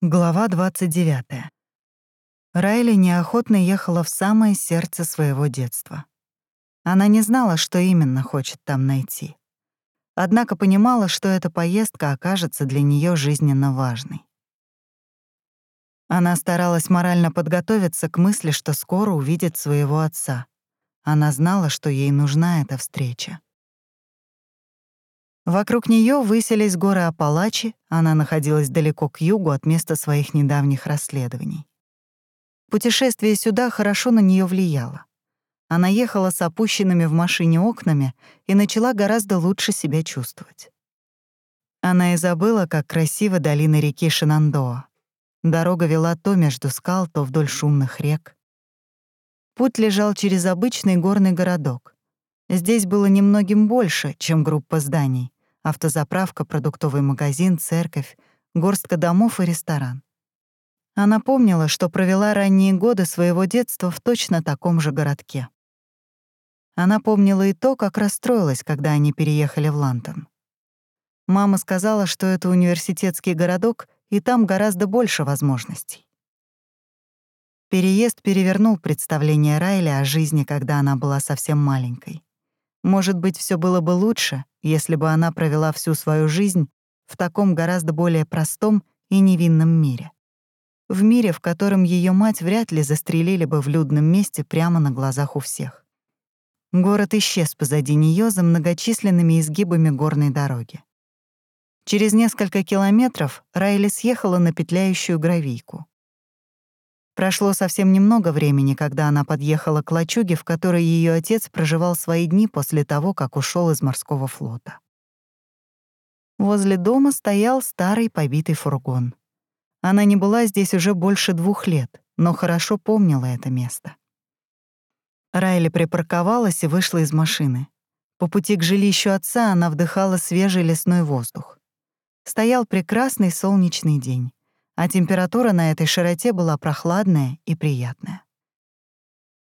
Глава 29. Райли неохотно ехала в самое сердце своего детства. Она не знала, что именно хочет там найти. Однако понимала, что эта поездка окажется для нее жизненно важной. Она старалась морально подготовиться к мысли, что скоро увидит своего отца. Она знала, что ей нужна эта встреча. Вокруг нее высились горы Апалачи, она находилась далеко к югу от места своих недавних расследований. Путешествие сюда хорошо на нее влияло. Она ехала с опущенными в машине окнами и начала гораздо лучше себя чувствовать. Она и забыла, как красиво долина реки Шинандоа. Дорога вела то между скал, то вдоль шумных рек. Путь лежал через обычный горный городок. Здесь было немногим больше, чем группа зданий, автозаправка, продуктовый магазин, церковь, горстка домов и ресторан. Она помнила, что провела ранние годы своего детства в точно таком же городке. Она помнила и то, как расстроилась, когда они переехали в Лантон. Мама сказала, что это университетский городок, и там гораздо больше возможностей. Переезд перевернул представление Райли о жизни, когда она была совсем маленькой. Может быть, все было бы лучше, если бы она провела всю свою жизнь в таком гораздо более простом и невинном мире. В мире, в котором ее мать вряд ли застрелили бы в людном месте прямо на глазах у всех. Город исчез позади нее за многочисленными изгибами горной дороги. Через несколько километров Райли съехала на петляющую гравийку. Прошло совсем немного времени, когда она подъехала к лачуге, в которой ее отец проживал свои дни после того, как ушел из морского флота. Возле дома стоял старый побитый фургон. Она не была здесь уже больше двух лет, но хорошо помнила это место. Райли припарковалась и вышла из машины. По пути к жилищу отца она вдыхала свежий лесной воздух. Стоял прекрасный солнечный день а температура на этой широте была прохладная и приятная.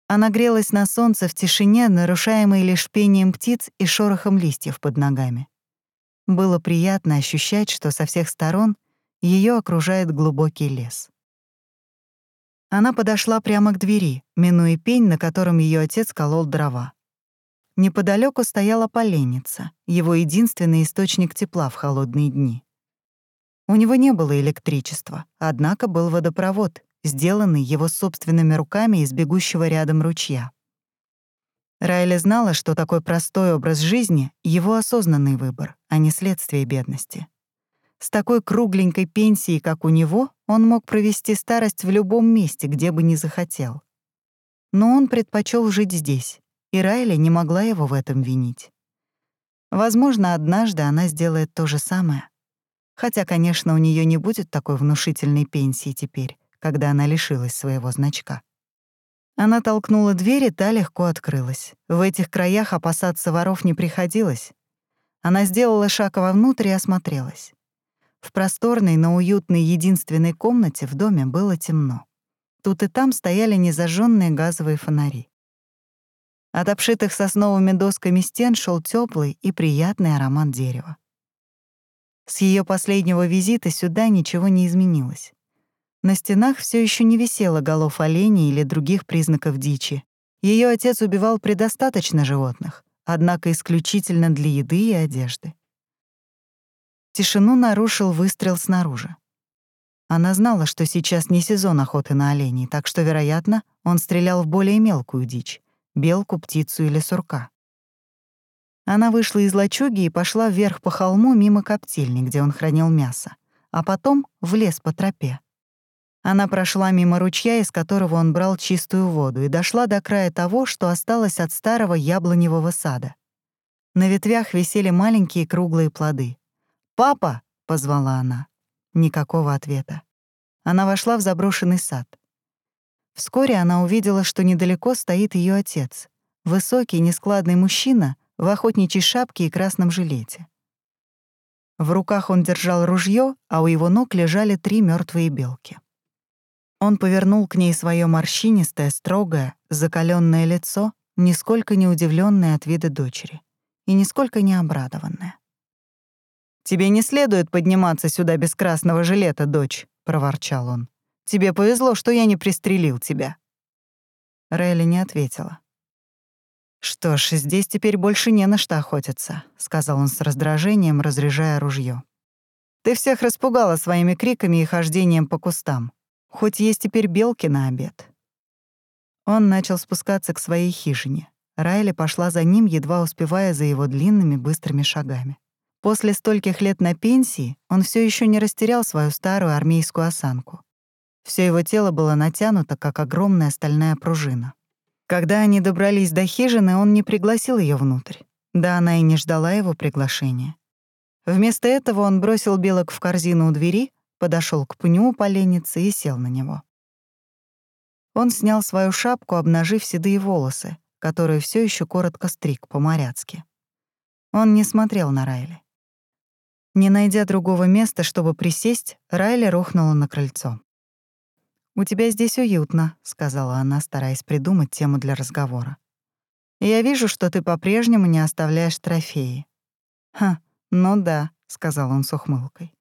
Она грелась на солнце в тишине, нарушаемой лишь пением птиц и шорохом листьев под ногами. Было приятно ощущать, что со всех сторон ее окружает глубокий лес. Она подошла прямо к двери, минуя пень, на котором ее отец колол дрова. Неподалеку стояла поленница, его единственный источник тепла в холодные дни. У него не было электричества, однако был водопровод, сделанный его собственными руками из бегущего рядом ручья. Райли знала, что такой простой образ жизни — его осознанный выбор, а не следствие бедности. С такой кругленькой пенсией, как у него, он мог провести старость в любом месте, где бы ни захотел. Но он предпочел жить здесь, и Райли не могла его в этом винить. Возможно, однажды она сделает то же самое — Хотя, конечно, у нее не будет такой внушительной пенсии теперь, когда она лишилась своего значка. Она толкнула дверь, и та легко открылась. В этих краях опасаться воров не приходилось. Она сделала шаг вовнутрь и осмотрелась. В просторной, но уютной единственной комнате в доме было темно. Тут и там стояли незажженные газовые фонари. От обшитых сосновыми досками стен шел теплый и приятный аромат дерева. С ее последнего визита сюда ничего не изменилось. На стенах все еще не висело голов оленей или других признаков дичи. Ее отец убивал предостаточно животных, однако исключительно для еды и одежды. Тишину нарушил выстрел снаружи. Она знала, что сейчас не сезон охоты на оленей, так что, вероятно, он стрелял в более мелкую дичь — белку, птицу или сурка. Она вышла из лачуги и пошла вверх по холму мимо коптильни, где он хранил мясо, а потом в лес по тропе. Она прошла мимо ручья, из которого он брал чистую воду, и дошла до края того, что осталось от старого яблоневого сада. На ветвях висели маленькие круглые плоды. «Папа!» — позвала она. Никакого ответа. Она вошла в заброшенный сад. Вскоре она увидела, что недалеко стоит ее отец. Высокий, нескладный мужчина — в охотничьей шапке и красном жилете. В руках он держал ружье, а у его ног лежали три мертвые белки. Он повернул к ней свое морщинистое, строгое, закаленное лицо, нисколько не удивленное от вида дочери и нисколько не обрадованное. «Тебе не следует подниматься сюда без красного жилета, дочь», проворчал он. «Тебе повезло, что я не пристрелил тебя». Райли не ответила. «Что ж, здесь теперь больше не на что охотиться», — сказал он с раздражением, разряжая ружье. «Ты всех распугала своими криками и хождением по кустам. Хоть есть теперь белки на обед». Он начал спускаться к своей хижине. Райли пошла за ним, едва успевая за его длинными быстрыми шагами. После стольких лет на пенсии он все еще не растерял свою старую армейскую осанку. Все его тело было натянуто, как огромная стальная пружина. Когда они добрались до хижины, он не пригласил ее внутрь. Да она и не ждала его приглашения. Вместо этого он бросил белок в корзину у двери, подошел к пню у поленницы и сел на него. Он снял свою шапку, обнажив седые волосы, которые все еще коротко стриг по-моряцки. Он не смотрел на Райли. Не найдя другого места, чтобы присесть, Райли рухнула на крыльцо. «У тебя здесь уютно», — сказала она, стараясь придумать тему для разговора. «Я вижу, что ты по-прежнему не оставляешь трофеи». «Ха, ну да», — сказал он с ухмылкой.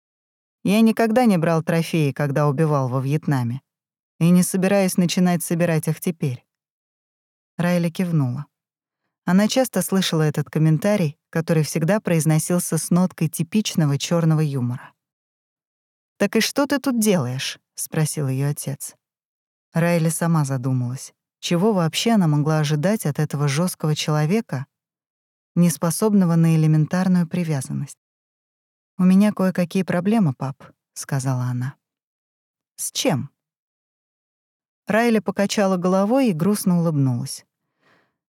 «Я никогда не брал трофеи, когда убивал во Вьетнаме, и не собираюсь начинать собирать их теперь». Райли кивнула. Она часто слышала этот комментарий, который всегда произносился с ноткой типичного черного юмора. «Так и что ты тут делаешь?» — спросил ее отец. Райли сама задумалась, чего вообще она могла ожидать от этого жесткого человека, неспособного на элементарную привязанность. «У меня кое-какие проблемы, пап», — сказала она. «С чем?» Райли покачала головой и грустно улыбнулась.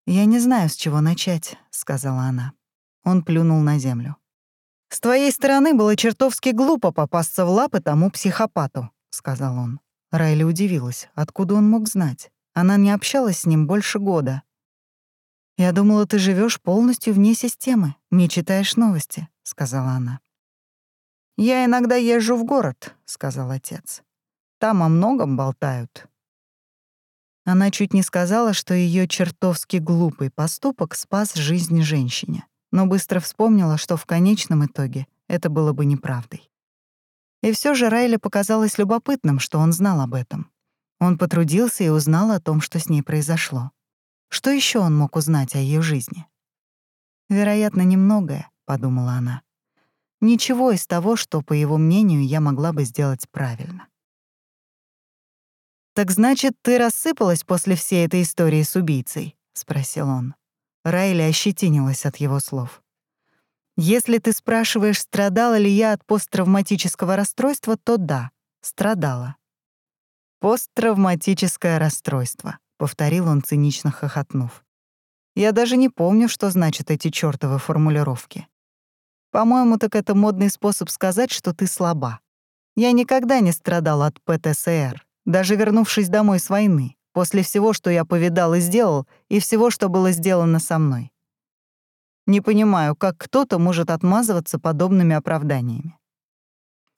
«Я не знаю, с чего начать», — сказала она. Он плюнул на землю. «С твоей стороны было чертовски глупо попасться в лапы тому психопату», — сказал он. Райли удивилась, откуда он мог знать. Она не общалась с ним больше года. «Я думала, ты живешь полностью вне системы, не читаешь новости», — сказала она. «Я иногда езжу в город», — сказал отец. «Там о многом болтают». Она чуть не сказала, что ее чертовски глупый поступок спас жизнь женщине, но быстро вспомнила, что в конечном итоге это было бы неправдой. И все же Райли показалось любопытным, что он знал об этом. Он потрудился и узнал о том, что с ней произошло. Что еще он мог узнать о ее жизни? «Вероятно, немногое», — подумала она. «Ничего из того, что, по его мнению, я могла бы сделать правильно». «Так значит, ты рассыпалась после всей этой истории с убийцей?» — спросил он. Райли ощетинилась от его слов. Если ты спрашиваешь, страдала ли я от посттравматического расстройства, то да, страдала. «Посттравматическое расстройство», — повторил он, цинично хохотнув. «Я даже не помню, что значат эти чёртовы формулировки. По-моему, так это модный способ сказать, что ты слаба. Я никогда не страдал от ПТСР, даже вернувшись домой с войны, после всего, что я повидал и сделал, и всего, что было сделано со мной. Не понимаю, как кто-то может отмазываться подобными оправданиями.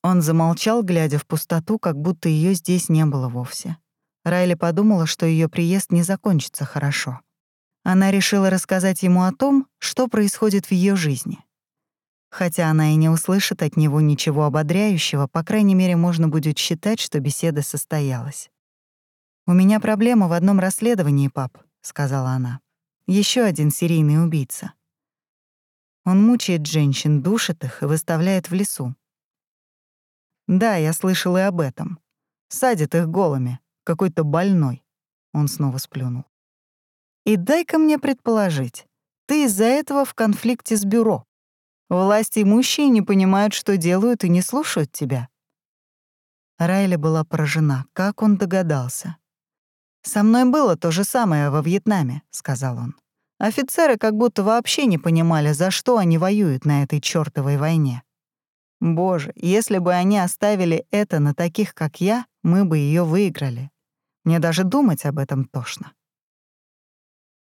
Он замолчал, глядя в пустоту, как будто ее здесь не было вовсе. Райли подумала, что ее приезд не закончится хорошо. Она решила рассказать ему о том, что происходит в ее жизни. Хотя она и не услышит от него ничего ободряющего, по крайней мере, можно будет считать, что беседа состоялась. «У меня проблема в одном расследовании, пап», — сказала она. Еще один серийный убийца. Он мучает женщин, душит их и выставляет в лесу. Да, я слышал и об этом. Садит их голыми, какой-то больной. Он снова сплюнул. И дай-ка мне предположить, ты из-за этого в конфликте с бюро. Власти имущие не понимают, что делают, и не слушают тебя. Райли была поражена. Как он догадался? «Со мной было то же самое во Вьетнаме», — сказал он. Офицеры как будто вообще не понимали, за что они воюют на этой чёртовой войне. Боже, если бы они оставили это на таких, как я, мы бы её выиграли. Мне даже думать об этом тошно.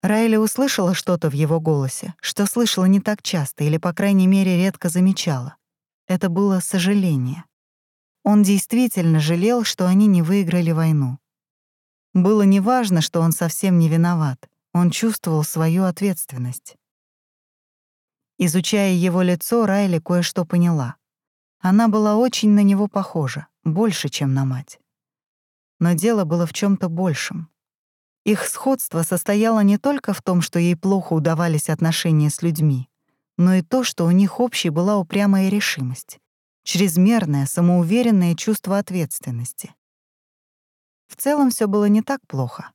Райли услышала что-то в его голосе, что слышала не так часто или, по крайней мере, редко замечала. Это было сожаление. Он действительно жалел, что они не выиграли войну. Было неважно, что он совсем не виноват. Он чувствовал свою ответственность. Изучая его лицо, Райли кое-что поняла. Она была очень на него похожа, больше, чем на мать. Но дело было в чем то большем. Их сходство состояло не только в том, что ей плохо удавались отношения с людьми, но и то, что у них общей была упрямая решимость, чрезмерное, самоуверенное чувство ответственности. В целом все было не так плохо.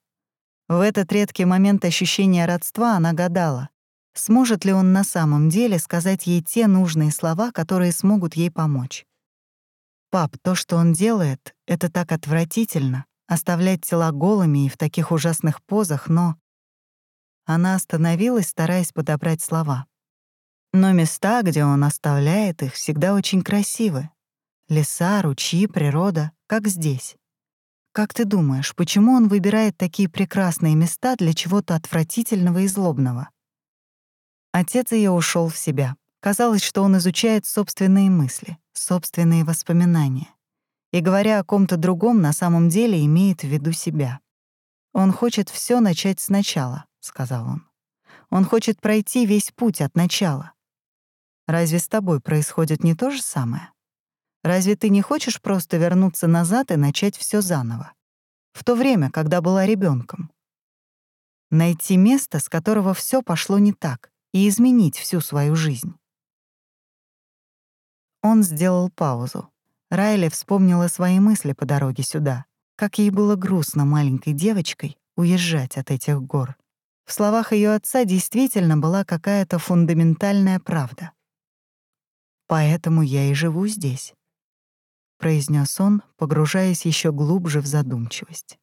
В этот редкий момент ощущения родства она гадала, сможет ли он на самом деле сказать ей те нужные слова, которые смогут ей помочь. «Пап, то, что он делает, это так отвратительно, оставлять тела голыми и в таких ужасных позах, но...» Она остановилась, стараясь подобрать слова. Но места, где он оставляет их, всегда очень красивы. Леса, ручьи, природа, как здесь. Как ты думаешь, почему он выбирает такие прекрасные места для чего-то отвратительного и злобного? Отец ее ушел в себя. Казалось, что он изучает собственные мысли, собственные воспоминания. И, говоря о ком-то другом, на самом деле имеет в виду себя. «Он хочет все начать сначала», — сказал он. «Он хочет пройти весь путь от начала. Разве с тобой происходит не то же самое? Разве ты не хочешь просто вернуться назад и начать все заново? В то время, когда была ребенком. Найти место, с которого все пошло не так, и изменить всю свою жизнь. Он сделал паузу. Райли вспомнила свои мысли по дороге сюда, как ей было грустно маленькой девочкой уезжать от этих гор. В словах ее отца действительно была какая-то фундаментальная правда. Поэтому я и живу здесь, произнес он, погружаясь еще глубже в задумчивость.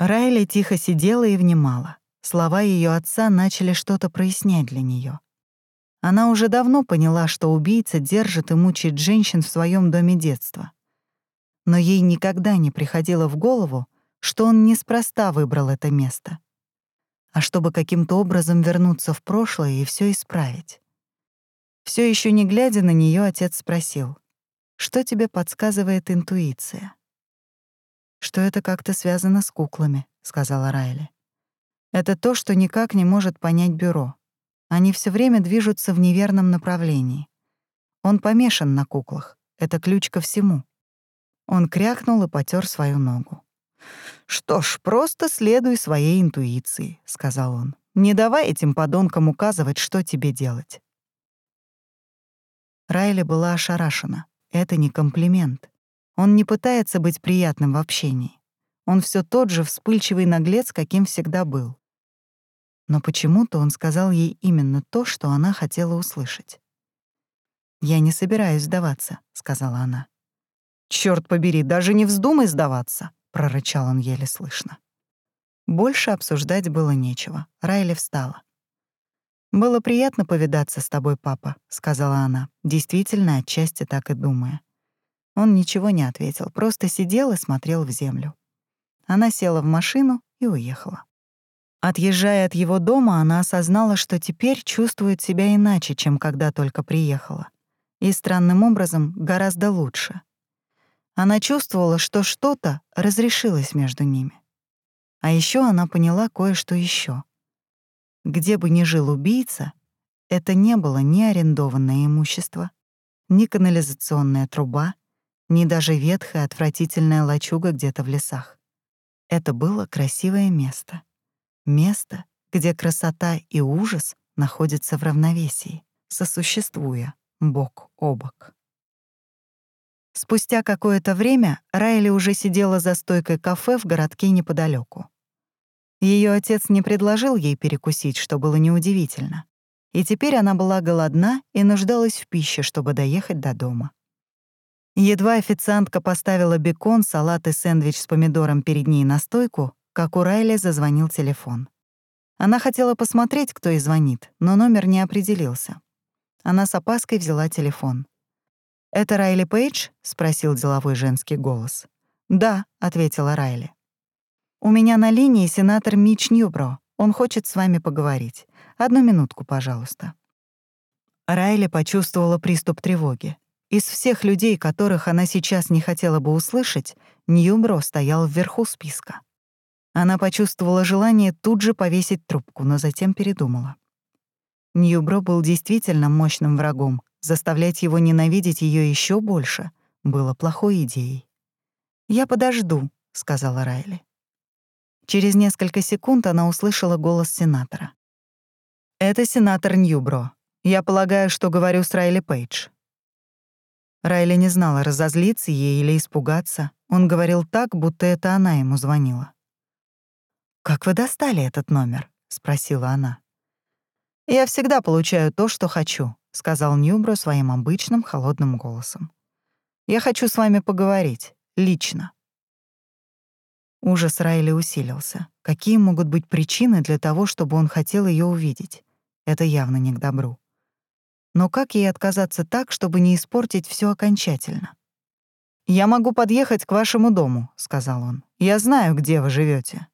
Райли тихо сидела и внимала. Слова ее отца начали что-то прояснять для нее. Она уже давно поняла, что убийца держит и мучает женщин в своем доме детства. Но ей никогда не приходило в голову, что он неспроста выбрал это место, а чтобы каким-то образом вернуться в прошлое и все исправить. Все еще не глядя на нее, отец спросил, «Что тебе подсказывает интуиция?» «Что это как-то связано с куклами», — сказала Райли. «Это то, что никак не может понять бюро. Они все время движутся в неверном направлении. Он помешан на куклах. Это ключ ко всему». Он крякнул и потер свою ногу. «Что ж, просто следуй своей интуиции», — сказал он. «Не давай этим подонкам указывать, что тебе делать». Райли была ошарашена. Это не комплимент. Он не пытается быть приятным в общении. Он все тот же вспыльчивый наглец, каким всегда был. Но почему-то он сказал ей именно то, что она хотела услышать. «Я не собираюсь сдаваться», — сказала она. «Чёрт побери, даже не вздумай сдаваться», — прорычал он еле слышно. Больше обсуждать было нечего. Райли встала. «Было приятно повидаться с тобой, папа», — сказала она, действительно отчасти так и думая. Он ничего не ответил, просто сидел и смотрел в землю. Она села в машину и уехала. Отъезжая от его дома, она осознала, что теперь чувствует себя иначе, чем когда только приехала. И странным образом гораздо лучше. Она чувствовала, что что-то разрешилось между ними. А еще она поняла кое-что еще. Где бы ни жил убийца, это не было ни арендованное имущество, ни канализационная труба, ни даже ветхая отвратительная лачуга где-то в лесах. Это было красивое место. Место, где красота и ужас находятся в равновесии, сосуществуя бок о бок. Спустя какое-то время Райли уже сидела за стойкой кафе в городке неподалеку. Ее отец не предложил ей перекусить, что было неудивительно. И теперь она была голодна и нуждалась в пище, чтобы доехать до дома. Едва официантка поставила бекон, салат и сэндвич с помидором перед ней на стойку, как у Райли зазвонил телефон. Она хотела посмотреть, кто ей звонит, но номер не определился. Она с опаской взяла телефон. «Это Райли Пейдж?» — спросил деловой женский голос. «Да», — ответила Райли. «У меня на линии сенатор Мич Ньюбро. Он хочет с вами поговорить. Одну минутку, пожалуйста». Райли почувствовала приступ тревоги. Из всех людей, которых она сейчас не хотела бы услышать, Ньюбро стоял вверху списка. Она почувствовала желание тут же повесить трубку, но затем передумала. Ньюбро был действительно мощным врагом. Заставлять его ненавидеть ее еще больше было плохой идеей. «Я подожду», — сказала Райли. Через несколько секунд она услышала голос сенатора. «Это сенатор Ньюбро. Я полагаю, что говорю с Райли Пейдж». Райли не знала, разозлиться ей или испугаться. Он говорил так, будто это она ему звонила. «Как вы достали этот номер?» — спросила она. «Я всегда получаю то, что хочу», — сказал Ньюбро своим обычным холодным голосом. «Я хочу с вами поговорить. Лично». Ужас Райли усилился. Какие могут быть причины для того, чтобы он хотел ее увидеть? Это явно не к добру. Но как ей отказаться так, чтобы не испортить все окончательно? «Я могу подъехать к вашему дому», — сказал он. «Я знаю, где вы живете.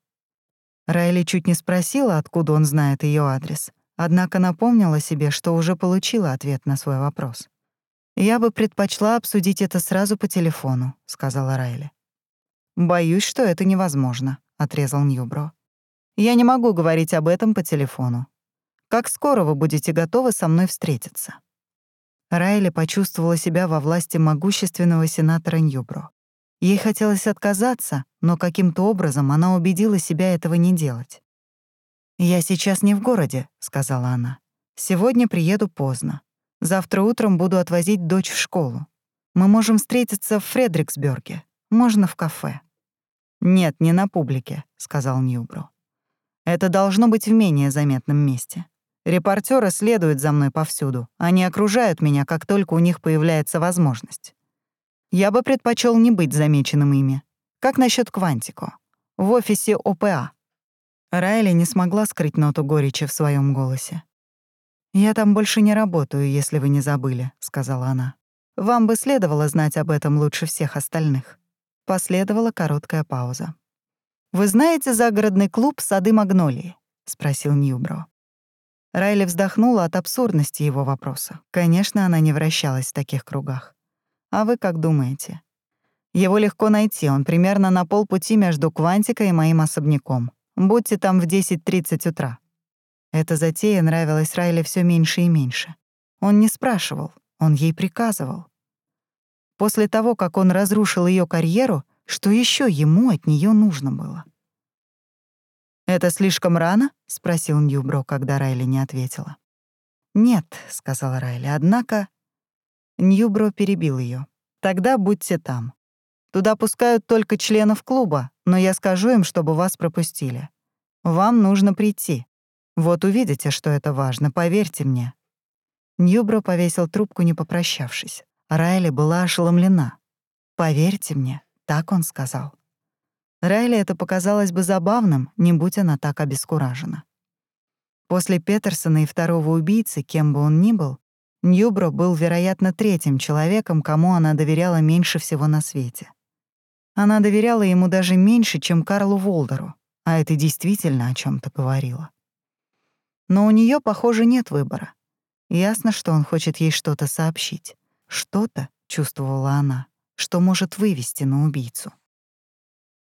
Райли чуть не спросила, откуда он знает ее адрес, однако напомнила себе, что уже получила ответ на свой вопрос. «Я бы предпочла обсудить это сразу по телефону», — сказала Райли. «Боюсь, что это невозможно», — отрезал Ньюбро. «Я не могу говорить об этом по телефону. Как скоро вы будете готовы со мной встретиться?» Райли почувствовала себя во власти могущественного сенатора Ньюбро. Ей хотелось отказаться, но каким-то образом она убедила себя этого не делать. «Я сейчас не в городе», — сказала она. «Сегодня приеду поздно. Завтра утром буду отвозить дочь в школу. Мы можем встретиться в Фредриксберге. Можно в кафе». «Нет, не на публике», — сказал Ньюбро. «Это должно быть в менее заметном месте. Репортеры следуют за мной повсюду. Они окружают меня, как только у них появляется возможность. Я бы предпочел не быть замеченным ими. Как насчет Квантико? В офисе ОПА». Райли не смогла скрыть ноту горечи в своем голосе. «Я там больше не работаю, если вы не забыли», — сказала она. «Вам бы следовало знать об этом лучше всех остальных». Последовала короткая пауза. «Вы знаете загородный клуб «Сады Магнолии»?» — спросил Ньюбро. Райли вздохнула от абсурдности его вопроса. Конечно, она не вращалась в таких кругах. «А вы как думаете?» «Его легко найти, он примерно на полпути между Квантикой и моим особняком. Будьте там в 10.30 утра». Эта затея нравилась Райли все меньше и меньше. Он не спрашивал, он ей приказывал. После того, как он разрушил ее карьеру, что еще ему от нее нужно было? «Это слишком рано?» — спросил Ньюбро, когда Райли не ответила. «Нет», — сказала Райли, — «однако...» Ньюбро перебил ее. «Тогда будьте там. Туда пускают только членов клуба, но я скажу им, чтобы вас пропустили. Вам нужно прийти. Вот увидите, что это важно, поверьте мне». Ньюбро повесил трубку, не попрощавшись. Райли была ошеломлена. «Поверьте мне», — так он сказал. Райли это показалось бы забавным, не будь она так обескуражена. После Петерсона и второго убийцы, кем бы он ни был, Ньюбро был, вероятно, третьим человеком, кому она доверяла меньше всего на свете. Она доверяла ему даже меньше, чем Карлу Волдеру, а это действительно о чем то говорило. Но у нее, похоже, нет выбора. Ясно, что он хочет ей что-то сообщить. Что-то, чувствовала она, что может вывести на убийцу.